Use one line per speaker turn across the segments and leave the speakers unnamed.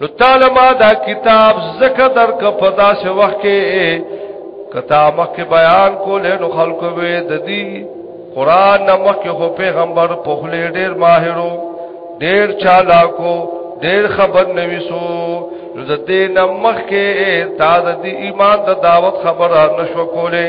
نو تعالی ما دا کتاب زکه در ک پدا سے وخت کې کتا مخ بیان کولې نو خلق وې د دې قران نمخ کې هو پیغمبر په خله ډېر ماهرو ډېر چالاکو ډېر خبر نوي سو نو د دې نمخ کې تا د ایمان د دعوت خبره نشو کولې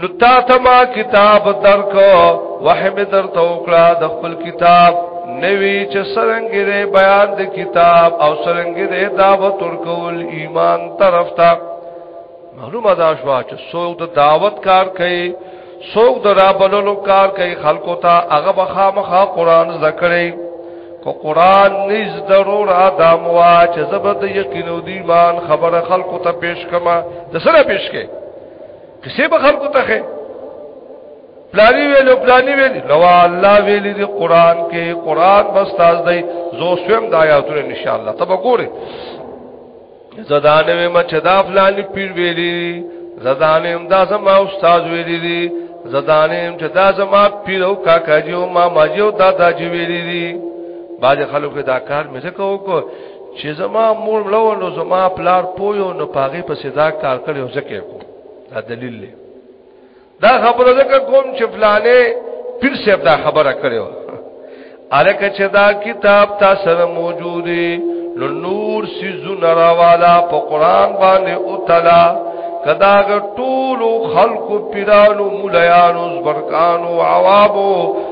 نو تا ته ما کتاب درکو وحی می در توکړه د خپل کتاب نوی چې سرنګې دې بیان د کتاب او سرنګې دې دعوت ورکول ایمان طرف ته معلومه دا شو چې څوک د دعوت کار کوي څوک د رابللو کار کوي خلکو ته هغه بخامخه قران ذکرې کو قران نس ضرور ادم وا چې زبد یقینو دی ایمان خبره خلکو ته پیش کما د سره پیش کې کسې به خلکو ته خې پلانی ویلو پلانی ویلی لو الله ویلی دی قران کې قران بس تاز دی زو سویم د آیاتونو ان شاء الله تب ګوره زدانه ما چدا فلانی پیر ویلی زدانه هم دا زما استاد ویلی دی زدانه هم چدا زما پیر او کاکا جیو ما ماجیو دادا جی ویلی دی باج خلکو دا کار مې څه کوو چې زما مور مړو نو زما پلار پویو نو پاغي په صدا کار کړو ځکه کو دا دلیل دی دا خبره ځکه کوم چې فلانه پیر صاحب دا خبره کړو الکه چې دا کتاب تا سره موجود دی نو نور سيزون راوالا په قران باندې او تعالی کداغه ټول خلق پیرانو مولایانو زبرکانو عوابو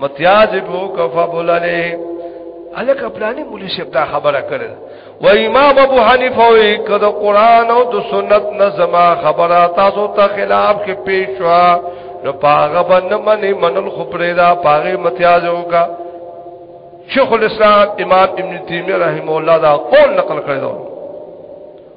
متیاز بو کفا بولاله الک خپلانی مولوی شپ دا خبره کړل و امام ابو حنیفه وی کده قران او د سنت نه زما خبره تاسو ته خلاف کې پیښ شو نو پاغه باندې منی منل خبره دا پاغه متیاز وکا شیخ الاسلام امام ابن تیمیه رحم الله دا قول نقل کړی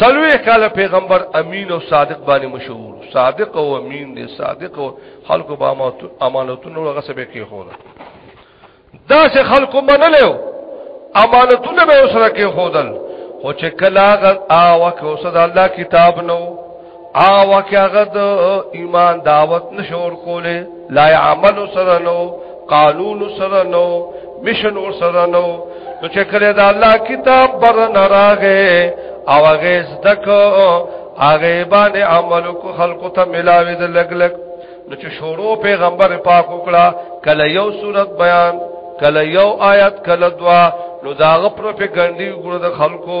سلوه کال پیغمبر امین او صادق باندې مشهور صادق او امین دی صادق او خلکو با امانتونو هغه سبه کې خو دا دا چې خلکو منلو امانتونه به سره کې خودل خو چې کلا غ او که اوس د الله کتاب نو او واقعا د ایمان دعوت نشور کوله لا عمل سره نو قانون سره نو مشن ور سره نو نو چې کله دا الله کتاب بر نه راغې او هغه زدکو هغه باندې عمل کو خلقو ته ملاوي د لګ لګ نو چې شورو پیغمبر پاک وکړه کله یو صورت بیان کله یو آیت کله دوا نو داغه پروپاګاندا ګره د خلکو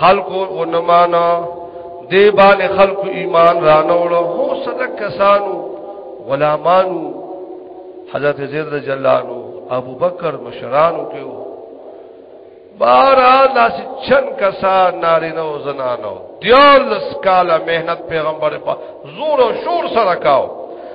خلق او نمانا دی باندې خلق ایمان رانوړو هو صدق کسانو غلامانو حضرت زید رضی الله عنه ابو بکر مشرانو کې وو بارا داس چن کسا نارینه او زنانو دیال سکاله مهنت پیغمبر په زور او شور سره کاو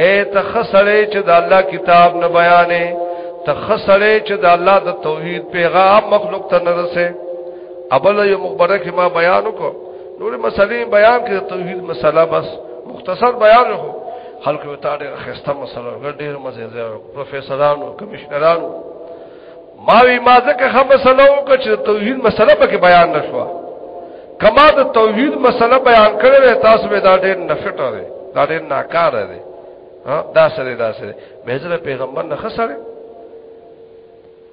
اے تخسړې چې د الله کتاب نه بیانې تخسړې چې د الله د توحید پیغام مخلوق ته نه رسې ابل یو مخبره کې ما بیان وکړ نور مسلې بیان کې توحید مسله بس مختصر بیان وکړ خلک وتاړي خسته مسله ګډ ډیر مزه پروفیسورانو کمشنرانو ما وی ما ځکه خه مسله وکړه چې توحید مسله پکې بیان نشوه کما د توحید مسله بیان کړې تاسو به دا ډېر نفټه ده دا ډېر ناکاره ده ها دا سره دا سره به زه پیغمبر نه خسره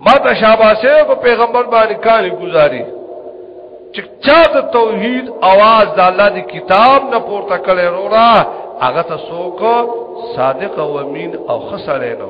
ما ته شاباسه په پیغمبر باندې کاری گزاري چې چا د توحید आवाज د الله دی کتاب نه پورته کړي رورا هغه ته سوق صادق او امین او خسره نه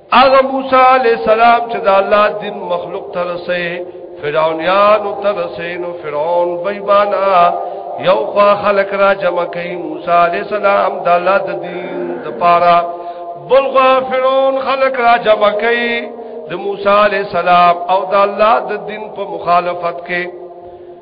هغه موسی علی السلام چې د الله دین مخلوق ته رسې فرعونیان ته رسې نو فرعون بېبانا یو خوا خلق را جمع کوي موسی علی السلام د الله د دین د پاره بل خوا فرعون خلق را جمع کوي د موسی علی السلام او د الله د دین په مخالفت کې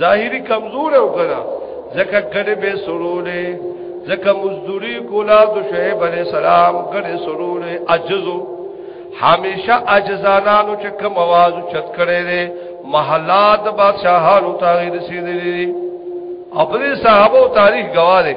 ظاهری کمزور او کړه زکه کړه به سرونه زکه مزدوری کولا د شعیب علی السلام کړه سرونه عجزو همیشه عجزانانو چې کوم आवाज چت کړي دي محلات بادشاہانو ته رسیدلي او په صحابه تاریخ گواه دي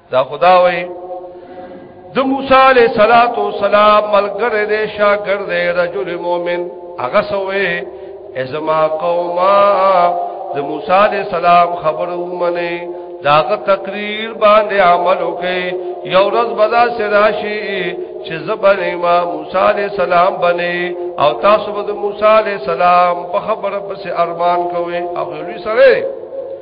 دا خدا وای د موسی علیہ الصلات والسلام ملګری دې شاګرد دې رجل مؤمن هغه سوې ازما قوما د موسی علیہ السلام خبرو منی داغه تقریر باندې عمل وکي یو ورځ بدا سراشی چې زبر ما موسی علیہ السلام بني او تاسو به موسی علیہ السلام په خبره پس ارمان کوي او لوی سره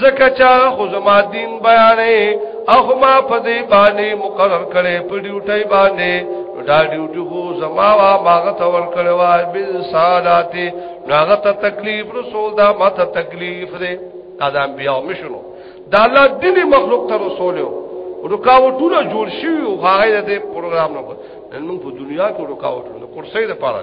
زکه چا خو زما دین بیانې او ما په دې باندې مقرر کړي په ډیوټي باندې دا ډیوټي خو زما وا ماغه تور کړي وا بل ساداتي ناغه ته تکلیف رسول دا ما ته تکلیف دې اذان بیا مشنو دا الله دې مخلوق ته رسول یو رکاوټونه جوړ شي او هغه دې پروګرام نه نن موږ په دنیا کې رکاوټونه کورسې ده پاره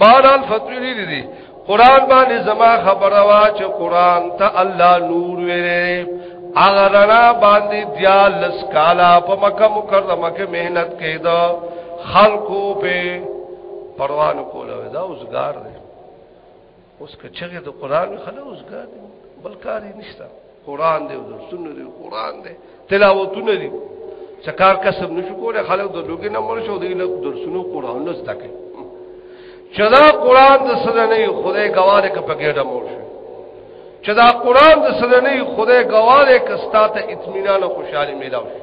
باران فتوی دي دي قران باندې زما خبره وا چې قران ته الله نور ویلې هغه رڼا باندې دیا لس کالا په مکه مکرمه کې مهنت کېدا خلقو په پروان کوله دا اوسګار دی اوس کچغه د قران خلک اوسګار دي بلکاري نشته قران دی د سنت دی قران دی تلاوتونه دي سکار کسب نشو کوله خلک د لوګي نه مرشو دی له درسونو قران نه زده کوي چدا قران د سره نه خدای گواهه ک پګېډه مور شي چدا قران د سره نه خدای گواهه ک ستاته اطمینان او خوشحالي میلاو شي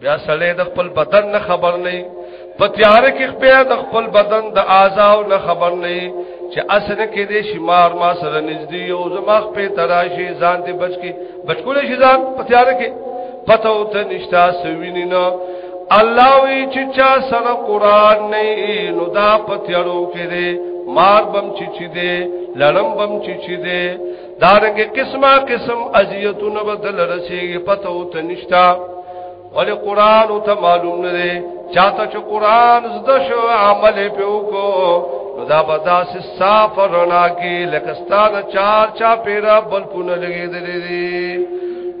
بیا سړی د خپل بدن نه خبر نه په تیار کې بیا د خپل بدن د اعضاء نه خبر نه چې اسنه کې دې شمار ما سره نږدې او زماغ په تراشي ځان دې بچ کې بچکول شي ځان په تیار کې پته او ته نشتا سوینې نه الله وی چې چا سره قران نه نو دا په تیارو کې دې مار بم چې چې دې لړم بم چې چې دې دارنګ قسمه قسم اذیتونه بدل رسیږي پته او تنشتا ول قران او ته معلوم نه دی چاته چې قران زده شو عمل په وکړو دا بدا سي صاف رڼا کې لکستان چار چا پیرا بل کو نه لګېدلې دي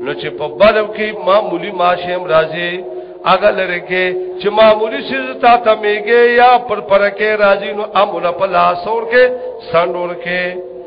نو چې په بلم کې معمولی ماشم راځي اگر لره کې چې معمولی شیز تا ته میګه یا پر پر کې راځي نو امر په لاسور کې سندور کې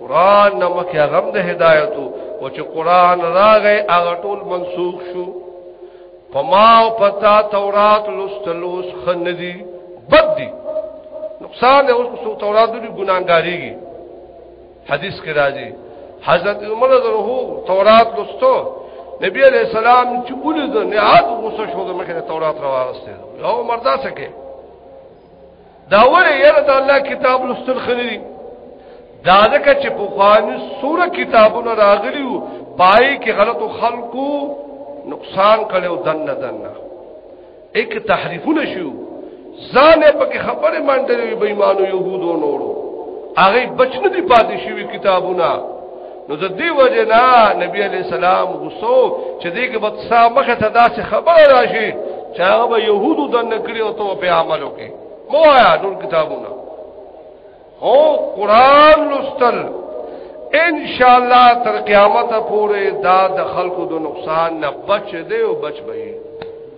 قران نو مکه غم د هدایت او چې قران راغی هغه ټول منسوخ شو پما او پتا تورات لستلوس خندي بد دي نقصان دی اوس کو تورات دی ګناګاریږي حدیث کې راځي حضرت عمر زره تورات لستو نبی علیہ السلام چې ولید نه عاد غوسه شو د مخه تورات راوسته او مردا سکه دا ولې یره د الله کتاب لوستل خلري دا ځکه چې په خواني سوره کتابونه راغلي وو پای کې غلطو خلقو نقصان کړو دنه دنه ایک تحریفونه شو ځان په کې خبره منډلې بې ایمانو يهودو نورو هغه بچنه دي پاتې شوی کتابونه نو د دې وجه نه نبی علی السلام غوسو چې دې کې بد سامخه ته داسې خبره راشي چې هغه به يهودو د نکړي او ته په عمل وکي مو آیا نور کتابونه او قران لستل ان شاء الله تر قیامت پورې دا د خلکو د نقصان نه بچ دی او بچ به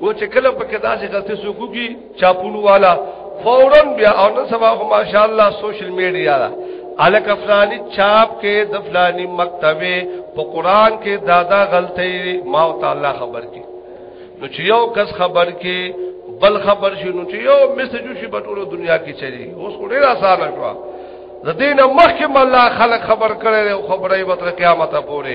او چې کله په کدا سي غلطي سو کوي چاپونو والا فورا بیا او نن سبا خو ماشاءالله سوشل میډیا دا الک افلانی چاپ کې د فلانی مکتبه په قران کې دادا غلطي ما تعالی خبر کې نو چې یو کس خبر کې بل خبر شي نو چې یو میسج شي په ټولو دنیا کې چلی اوس خو ډیر آسان شو د دین مخکې مله خلک خبر کړي او خبره یې وتر قیامت پورې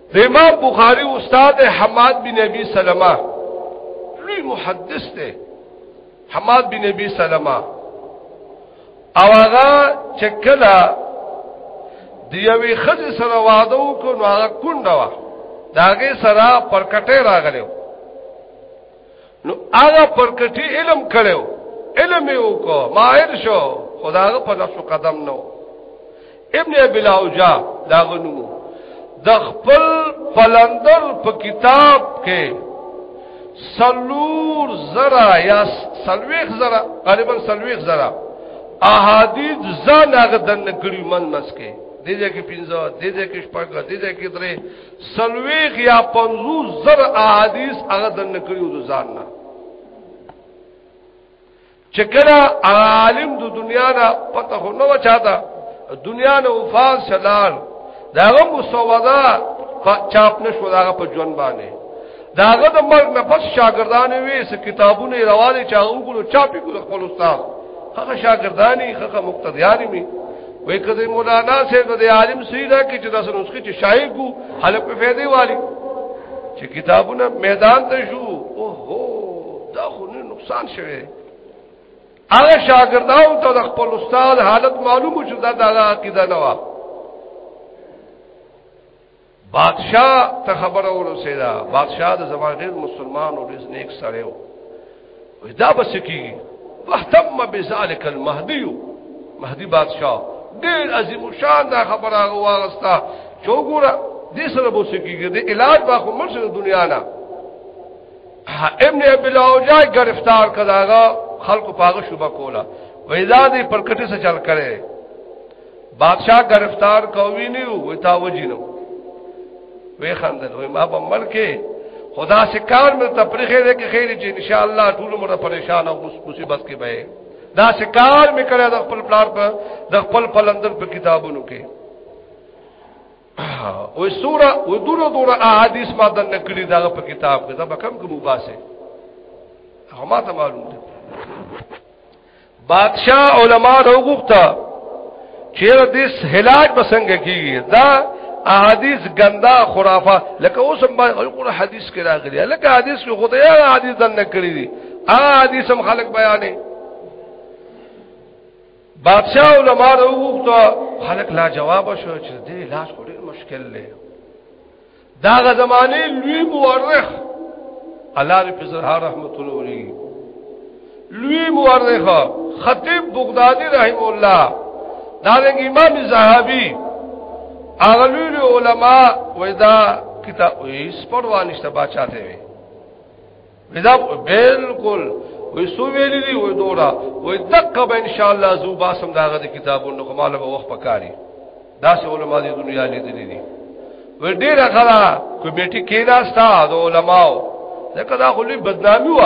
د امام بخاری استاد حماد بن ابي سلمہ لوی محدث دی حماد بن ابي سلمہ او هغه چې کله د یوې خځې سره واده وکړو نو هغه کونډه وه داګه سره پرکټه راغلو نو هغه پرکټي علم کړو علم یو کو ماهر شو خداغه په نفس قدم نو ابن ابي الاوجا دا غنو د خپل پلندر په کتاب کې سلور زرا یا سلويخ زرا غالبا سلويخ زرا احادیث ځان هغه دن کړی من مسکه دې دې کې پنځه دې دې کې شپږ دې دې کې درې سلویخ یا پنزو زر احادیث هغه دنه کړیو د ځان نه چکلا عالم د دنیا نه پته خو نه وچاته دنیا نه وفات شلال داغه مسوده چاپ نشو داغه په ژوند باندې داغه د مرګ نه پس شاګردان وی س کتابونه روانه چا وګړو چاپی کو خپل استاد هغه شاګردانی هغه مقتدیانی می وې کده مولانا صاحب د عالم سیدا کې چې تاسو نسخه چې شایع کو حلق په فائدې والی چې کتابونه میدان ته شو او هو دا خو نه نقصان شوه هغه شاګرداو ته د خپل استاد حالت معلومه شو دا د عقیده نه و بادشاہ ته خبر ورسېدا بادشاہ د زما ډېر مسلمان او ډېر نیک سره و وې دا بس کیږي واهتم بذلک المهدی مهدی بادشاہ ډېر عظیم شان دا خبره واغستا چې وګوره دې سره بوس کیږي د علاج با خو مرشه د دنیا نه ابن ابي الاوجا گرفتار کړهغه خلکو پاغه شوبه کوله وېدا دې پرکټه سره چل کړي بادشاہ گرفتار کوي نه وي تا وجینو وی خندل وی ما په ملک خدا سے کار میں تفریح دے کہ خیر چې ان شاء الله ټول مر پریشان او مصیبت کې به دا سے کار میں کړه د خپل پلار په د خپل پلندر په کتابونو کې او سوره و دورو دورو احادیث ما د نکړي دا په کتاب کې دا کم کوم باسه هما ته معلوم دي بادشاہ علما نو غوښتا چیرې دې هلاک بسنګ کیږي دا احادیث ګندا خرافه لکه اوس هم القرآن حدیث کې راغلي لکه حدیث کې خدای هغه حدیث دن کړی دي هغه حدیث هم خلق بیانې بادشاہ علما نو غوښتا خلق لا جواب شو چې دې لاس وړي مشکل دی دا غ زمانه لوی مورخ الله دې په سره رحمت الله علیه لوی مورخ خطیب بغدادي رحم الله دا د امام زاهبي اغلول علماء وېدا کتاب یې سپړوانشته بچاته وي دا بالکل وې سو ویلې دی وې دورا وې دقه به ان شاء الله زو باسم داغه کتابونو کماله به وخت پکاري دا سه علما دې دنیا لیدلې دي وې ډیره غلا کمیټه کې دا ستا د علماو ځکه دا خو لوی بدنامي و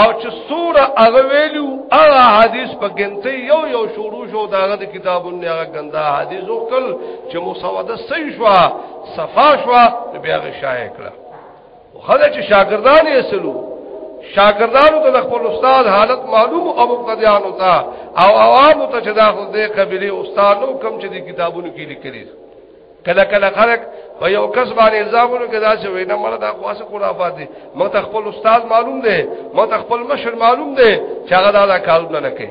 او چې سوره هغه ویلو هغه حدیث په ګنته یو یو شروع شو داغه د کتابونو هغه ګنده حدیث وکړ چې مسوده صحیح شو صفا شو بیا غشای کړه خدای چې شاګردان یې سلو شاګردانو ته خپل استاد حالت معلوم او مقتدیانو ته او عوام ته چې دا خو دې قبلي استادو کم چې دي کتابونو کې لیکلي کله کله خلک په یو کس باندې الزامونو کې دا چې وینا مړه دا خاصه خرافات دي مو ته خپل استاد معلوم دی مو ته خپل مشر معلوم دی چې هغه دا کارونه نه کوي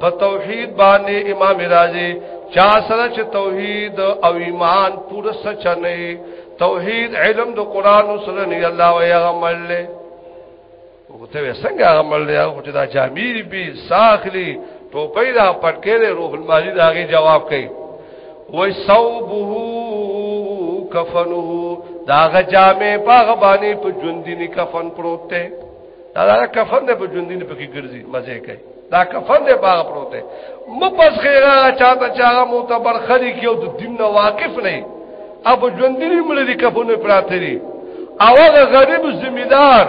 په توحید باندې امام رازی چا سره چې توحید او ایمان پوره سچ نه توحید علم د قران سره نه الله ويا عمل له وته څنګه عمل له او چې دا جامع بي ساخلی ټوپۍ دا پټکې له روح المانی داغه جواب کوي وای صوبه کفنه داغه جامع باغ باندې په ژوندینی کفن پروت دی دا, دا کفن په ژوندینی په کې ګرځي مزه کوي دا کفن دی باغ پروت دی مپس خیره چاته چاغه معتبر خری کیو د دین نه واقف نه اب ژوندری مړ دي کفن پراته دي او هغه غریب زمیدار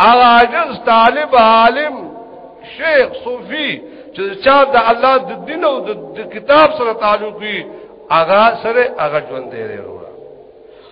هغه عجز طالب عالم شیخ صوفی چې چا د الله د دین او د کتاب سره تعلق وي هغه سره هغه ژوند دی وروړه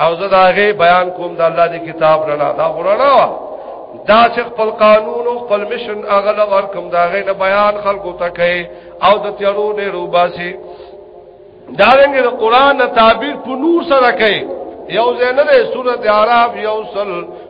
او زه دا غي بیان کوم د الله دی کتاب رڼا دا قرانا وا دا چې خپل قانون او خپل مشن اغل ور کوم دا غي نه بیان خلکو ته کوي او د تیرو نه روباسي دا رنګ د قران تعبیر په نور سره کوي یو زنه سورته اعراف یو سل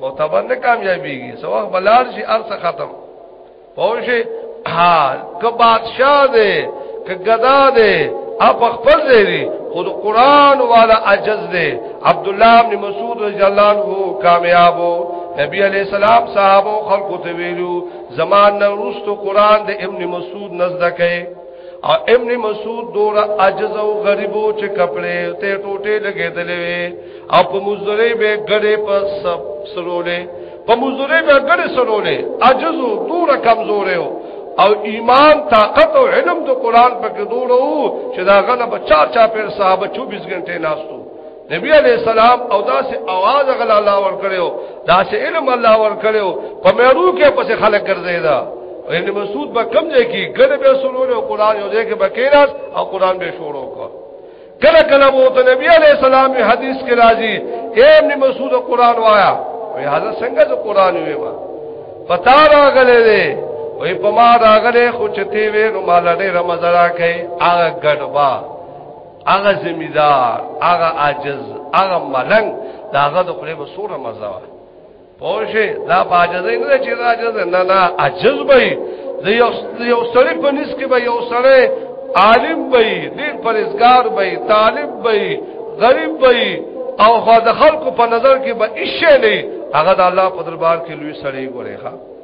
معتبر نه کامیابیږي سو وخت بلار شي ارس ختم پوښي حال که بادشاہ دی که گدا دی اپ خپل دی خود قران والا عجز دی عبد الله بن مسعود رضی الله عنه کامیابو نبی علیہ السلام صاحب او خلق ته ویلو زمان نن رست قران د ابن مسعود نزد کئ او ابن مسعود دور عجز او غریبو چې کپڑے ته ټوټه لګېدلې او په مزدوري به ګړې په سب سرولې په مزدوري به ګړې سرولې عجز او دور کمزور او ایمان طاقت او علم د قران په کې دورو چې دا غنه په چار چا پیر صحابه 24 غنټه ناستو نبی علیہ السلام او داسې आवाज غل الله ور کړو داسې علم الله ور کړو په مېرو کې پس خلک ګرځیدا ابن مسعود به کم ځای کې ګړې به سرولې او قران یو ځای کې بکیراس او قران به شروع کړ کله کله وو ته نبی علی السلام حدیث کې راځي اے ابن مسعود قران وایا وی حضرت څنګه ته قران وی ما پتا راغله دې وی په ما راغله خو چته وی نو مال دې رمضان راکې هغه ګډبا هغه زمیدار هغه عاجز هغه ملنګ داغه د خپل مسور مزه پوشه دا باجز نه چې راجز نه نه عجز وي د یو یو سړی په نس کې به یو سړی عالم وي ډیر پرېزګار وي طالب وي غریب وي او خو د خلکو په نظر کې به هیڅ نه هغه د الله په دربار کې لوی سړی ګوري ښا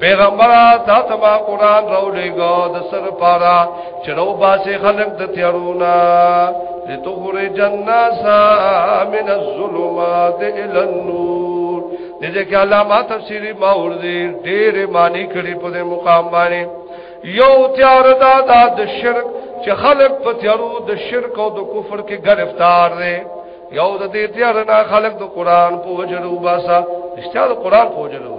پیغمبر دا تما قران رو لګو د سر پارا چرو باسه خلق د تیارونا لتخر جناس من الظلمات الى النور دې کې علامه تفسیری باور دې ډېر معنی کړي په دې مقام باندې یو تیار دا د شرک چې خلق په تیارو د شرک او د کفر کې گرفتار دي یو د دې تیار نه خلق د قران په وجلو باسا اشتیاق قران په وجلو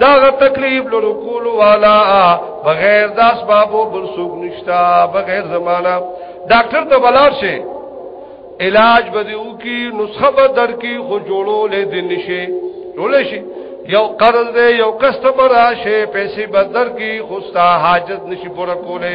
داغه تکلیف لرو کول والا بغیر د اسبابو بل سوق نشتا بغیر زمانہ ډاکټر ته بلار شي علاج بدیو کی نسخه بدر کی خو جوړو لې دین نشي جوړ شي یو قرض دی یو کسب راشه پیسې بدر کی خوستا حاجت نشي پوره کوله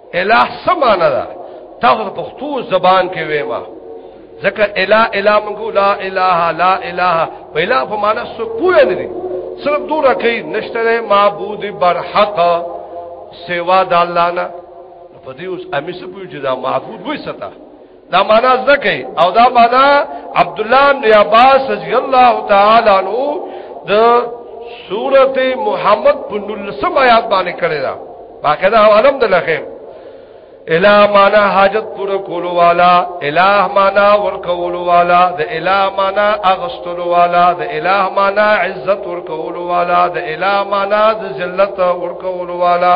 الہ سمانه ده تاغه پښتو زبان کې وېما ځکه الہ الہ موږ لا الہ لا الہ په الہ په معنا څه پوهه نه دي صرف دوه رکې نشته معبود برحق سوا د الله نه په دې اوس امي څه پوهه چې دا معبود وې ستا دا معنا زکه او دا معنا عبد الله بن عباس رضی الله تعالی عنہ د سورته محمد بن لسم آیات باندې کړی دا باقاعده حوالم د لخم الہ معنا حاجت پورا کولو والا الہ معنا ورکولو والا د الہ معنا اغستلو والا د الہ معنا عزت ورکولو والا د الہ معنا د ذلت ورکولو والا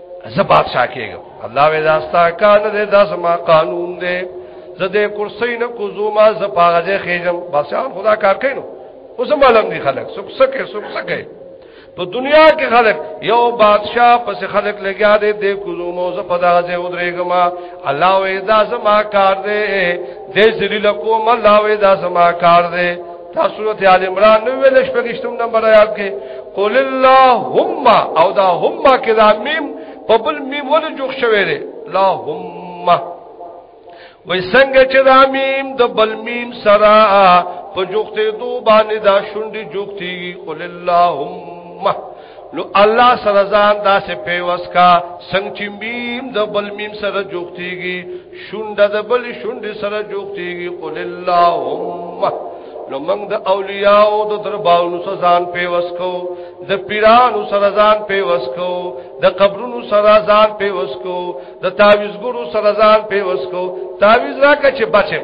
زه بادشاہ کېږم الله وې داستا کار نه دی دا زما قانون دی زه دې کرسي نه کوزوما زه پاغه خېجم بادشاہ خدا کار کوي نو اوس معلوم دي خلک سب سکه سب سکه په دنیا کې خلک یو بادشاہ پس خلک لګیا دي د کوزومو زه په دغه ځای ودرېګم الله وې دا زما کار دی دې ذلیل کوم الله وې دا زما کار دی دا سورت آل عمران نو ویل شپږشتم نمبر آیات کې قل اللهم او دا هم کې دا میم په بل میم ول جوخ شوی دی لا هم وای څنګه چې دا میم د بل میم سره په جوخته دو باندې دا شونډي جوختي قل اللهم نو الله سره ځان داسې پیوس کا څنګه چې میم د بل میم سره جوړتيږي شونډه د بل شونډه سره جوړتيږي قل اللهم نو موږ د اولیاء او د درباونو سره ځان پیوس کو د پیرانو سره ځان پیوس کو د قبرونو سره ځان پیوس کو د تعویذګرو سره ځان پیوس کو تعویذ راکه چې بچم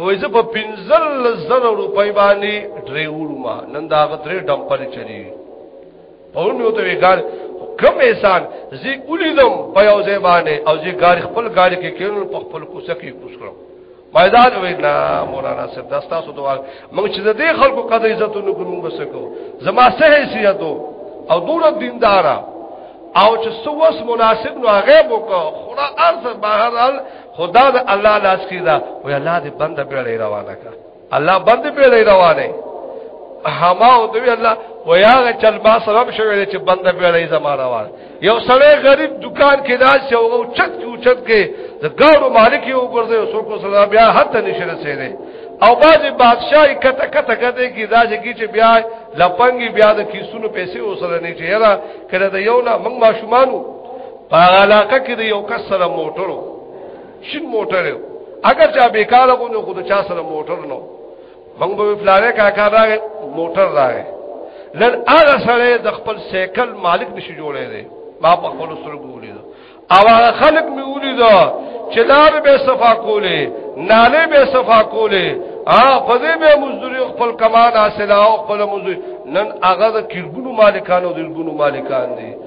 وای زه په پنځل زر روپۍ باندې ډریور ما نن دا غترې ډمپل چلی پون یو ته ویګار کم احسان زی اولیدم په یو ځای باندې او زی ګار خپل ګار کې کینل په خپل کوڅه کې کوس کړم مایدان وینا مولانا صاحب دا تاسو دوه موږ چې د دې خلکو قدر عزت نو کوم بسکو زما سه حیثیت او دور دیندارا او چې سوس مناسب نو هغه وکړه خدا ارزه بهر خدا د الله لاس کې دا وای الله دې بنده بیړې روانه کا الله بنده بیړې روانه هما او دوی الله ویاغه چل با سبب شوی چې بنده بیړې زما روان یو سړی غریب دکان کې راځي چې او چت کې اوچت کې د ګاړو مالک یو ګرځي او څوک سره بیا هته نشه رسیدي او باز بادشاہي کته کته کته کی دا چې چې بیا لپنګي بیا د کیسونو پیسې وسره نه چې یرا کړه دا یو نه موږ ماشومانو په علاقه کې د یو کس سره موټرو شین موټر یو اگر چا بیکاره کو نو خود چا سره موټر نو موږ به فلاره کاکا راغې موټر راغې لن هغه سره د خپل سیکل مالک نشي جوړې دی ما په خپل سره ګولې دا او هغه خلق می ولې دا چې لار به صفا کولې ناله به صفا کولې ا په دې به مزدوري خپل کمال حاصله او خپل مزدوري نن هغه د کلګونو مالکانو دلګونو مالکان دي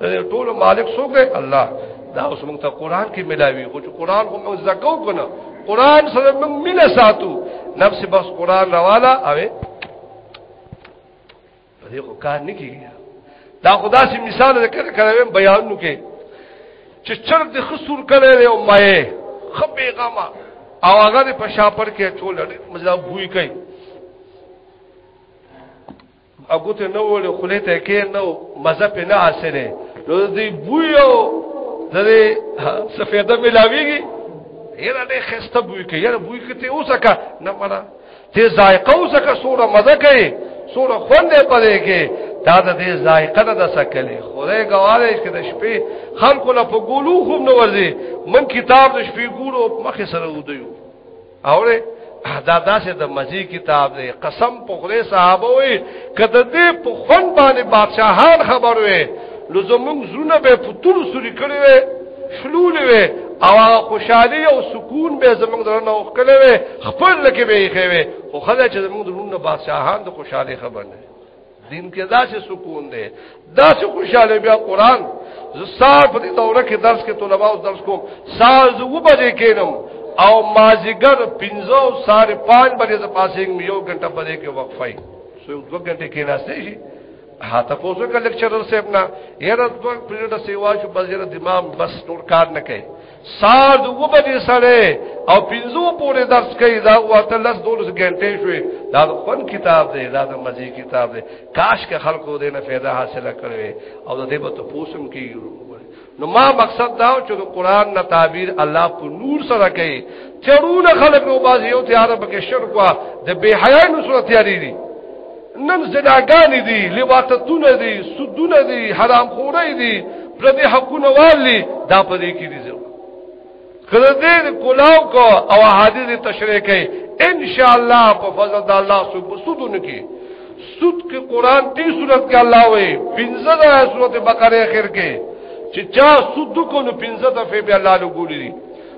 دې ټول مالک څوک دی الله دا اوس موږ ته قران کې ملاوي خو چې قران خو موږ زکو کنه قران سره موږ مینه ساتو نفس بس قران راواله اوې دې خو کار نه کیږي دا خدا سي مثال ذکر کړم بیان نو کې چې چرګ د خسور کړي او مې خپې غما او هغه په شاپر کې چول مزه بوې کوي اګوت نه وړ خله ته کې نو مزه په نه حاصله نو دې بویو دې سفیده ملاویږي یره دې خسته بوی کې یره بوی کې ته اوسکا نه مړه ته ذایقه اوسکا سوره مزه کوي سوره خوند پدې کې دا د دې ذایقه نه د سکلې خدای ګواله چې د شپې خلکو له په ګولو خوب نه ورځي من کتاب د شپې ګورو مخه سره ودیو اوره دا داسې د مزي کتاب دی قسم په خدای صحابه وي کده دې په خون باندې بادشاہان خبر وي لزمون زونه به پتول سوري کړي وي شلول وي او خوشحالي او سکون به زمونږ درنه وکړي وي خپل لکه به یې خوي خو خدای چې زمونږ درنه بادشاہان د خوشحالي خبر نه دین کې داسې سکون دی داسې خوشاله بیا قران زسار په دې دوره کې درس کې طلباء او درس کوم ساز و بجې کېنم او مازیګر 15 ساړه 5 بجې د پاسینګ یو غنټه پدې کې وقفای سو دو غنټه کې ناشته شي ها تاسو کا لیکچرر صاحب نه یره دوه پیریډ سیوا شو بزیر دماغ بس ټول کار نه کوي سار دو و بجې سره او پنځو پورې درس کوي دا واته لس دولس غنټې شوې دا خپل کتاب دی دا د مزي کتاب دی کاش که خلکو دې نه फायदा حاصله کړي او د دې په تپوسم کې نو ما مقصد دا چې د قران نه تعبیر الله په نور سره کوي چرونه خلک او باز یو تیار پکې شرک وا د بے حیا نو صورت یاري دي نن زناګانې دي لواطتونه دي سودونه دي حرام خوري دي پر دې حقونه والي دا په دې کې دي زو کله دې کولاو کو او حدیث تشریح کوي ان شاء الله په فضل د الله سب سودونه کې سود کې قران دې صورت کې الله وي پنځه د سورته بقره اخر کې چې چا سود کو نو پنځه دفعه به الله لګولې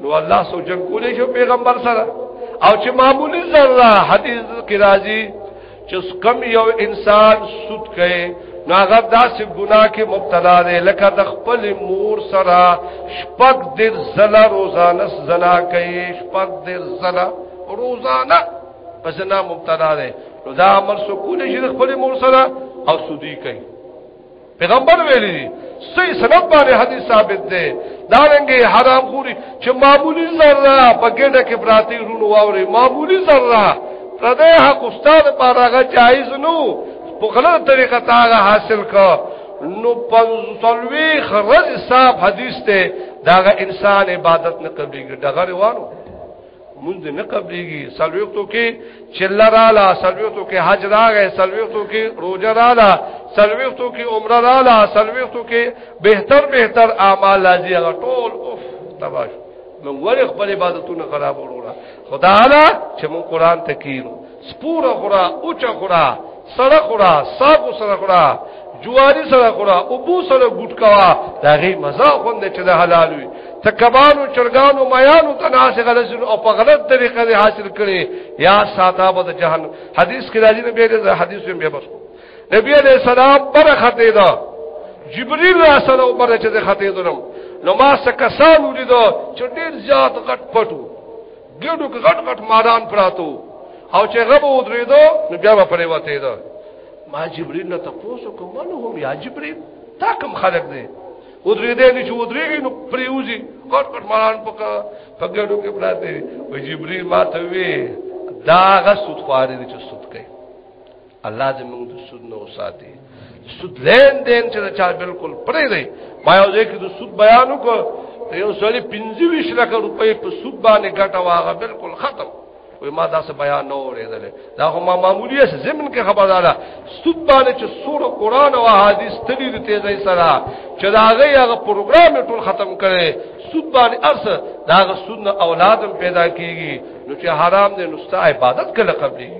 نو الله سو جنگ کولې شو پیغمبر سره او چې معمولی ذره حدیث کې راځي چې کم یو انسان سود کوي نو هغه داسې ګناه کې مبتلا دی لکه د خپل مور سره شپږ دیر زله روزانه زنا کوي شپږ دیر زله روزانه په زنا مبتلا دی نو دا عمل سکول شي خپل مور سره او سودی کوي پیغمبر ویلی دی صحیح سند باندې حدیث ثابت دی دا رنګه حرام خوري چې معمولی ذره په ګډه کې پراتی رونو واوري معمولی ذره پردې حق استاد پارغه جایز نو په غلط طریقه تاغه حاصل کا نو پنځلوي خرج صاحب حدیث ته داغه انسان عبادت نه قبليږي دغه روانو مونږ نه قبليږي سلويختو کې چله رااله سلويختو کې حج راغې سلويختو کې روزه رااله سلويختو کې عمره رااله سلويختو کې بهتر بهتر اعمال لازم هغه ټول اوف تباش مونږ ور خپل عبادتونه خراب وروړه خدا اعلی چې مونږ قران ته کیرو سپور خورا اوچ خورا سړه خورا صاف سره خورا جواری سره خورا او بو سره ګټ کوا دا غي مزه خوند چې د حلال وي تکبانو چرګانو میانو تناسه غلط او په غلط طریقه دې حاصل کړي یا ساته به جهنم حدیث کې راځي نه به حدیث هم به بس نبی علیہ السلام پر خطه دا جبريل را سره او پر چې خطه دنم نو ما سکسان ولیدو چې ډیر زیات غټ پټو ګډو غټ غټ ماران پراتو او چې غب ودریدو نو بیا په پریوته ده ما جبريل نه تاسو کوم نه هم یا جبريل تا کوم خلق دی ودریدې نه چې ودریږي نو پریوزي غټ غټ ماران په پګړو کې پراته وي جبريل ما ته وی دا غ سود خوارې چې سود کوي الله دې موږ د سود نه وساتي سود لین دین چې چا بالکل پرې دی ما یو ځای کې د سود بیان وکړ یو سړی 25 لک روپۍ په سود باندې ګټه واغه بالکل ختم وې ما دا څه بیان نه اورېدل دا هم معمولی اس زمن کې خبردار سود باندې چې سوره قران او حدیث تلی د تیزی سره چې دا هغه هغه پروګرام ټول ختم کړي سود باندې ارس دا سود نه اولادم پیدا کیږي نو چې حرام دې نو عبادت کله قبلي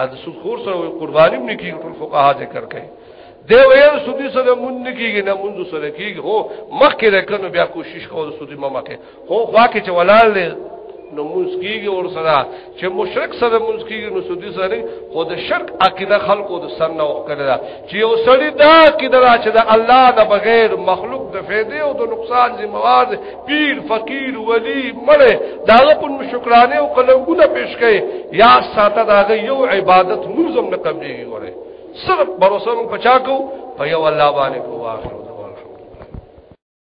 ا د سود خور سره قرباني نه کیږي ټول فقها ذکر کوي دی ویل سودی سره مونږ نه کیږي نه مونږ سره کیږي هو مخکې راکنه بیا کوشش کوو سودی مما کې هو خوا کې چې ولال دی نو مونږ کیږي اور سره چې مشرک سره مونږ کیږي نو سودی سره خو د شرک عقیده خلقو د سن نه وکړه چې یو سړی دا کې دا چې د الله نه بغیر مخلوق د فائدې او د نقصان ذمہوار پیر فقیر ولی مړه داغه په شکرانه او قلمونه پیش کړي یا ساته داغه یو عبادت نوزم نه قبليږي وره صرف باور سم پچا کو په یو الله باندې کوه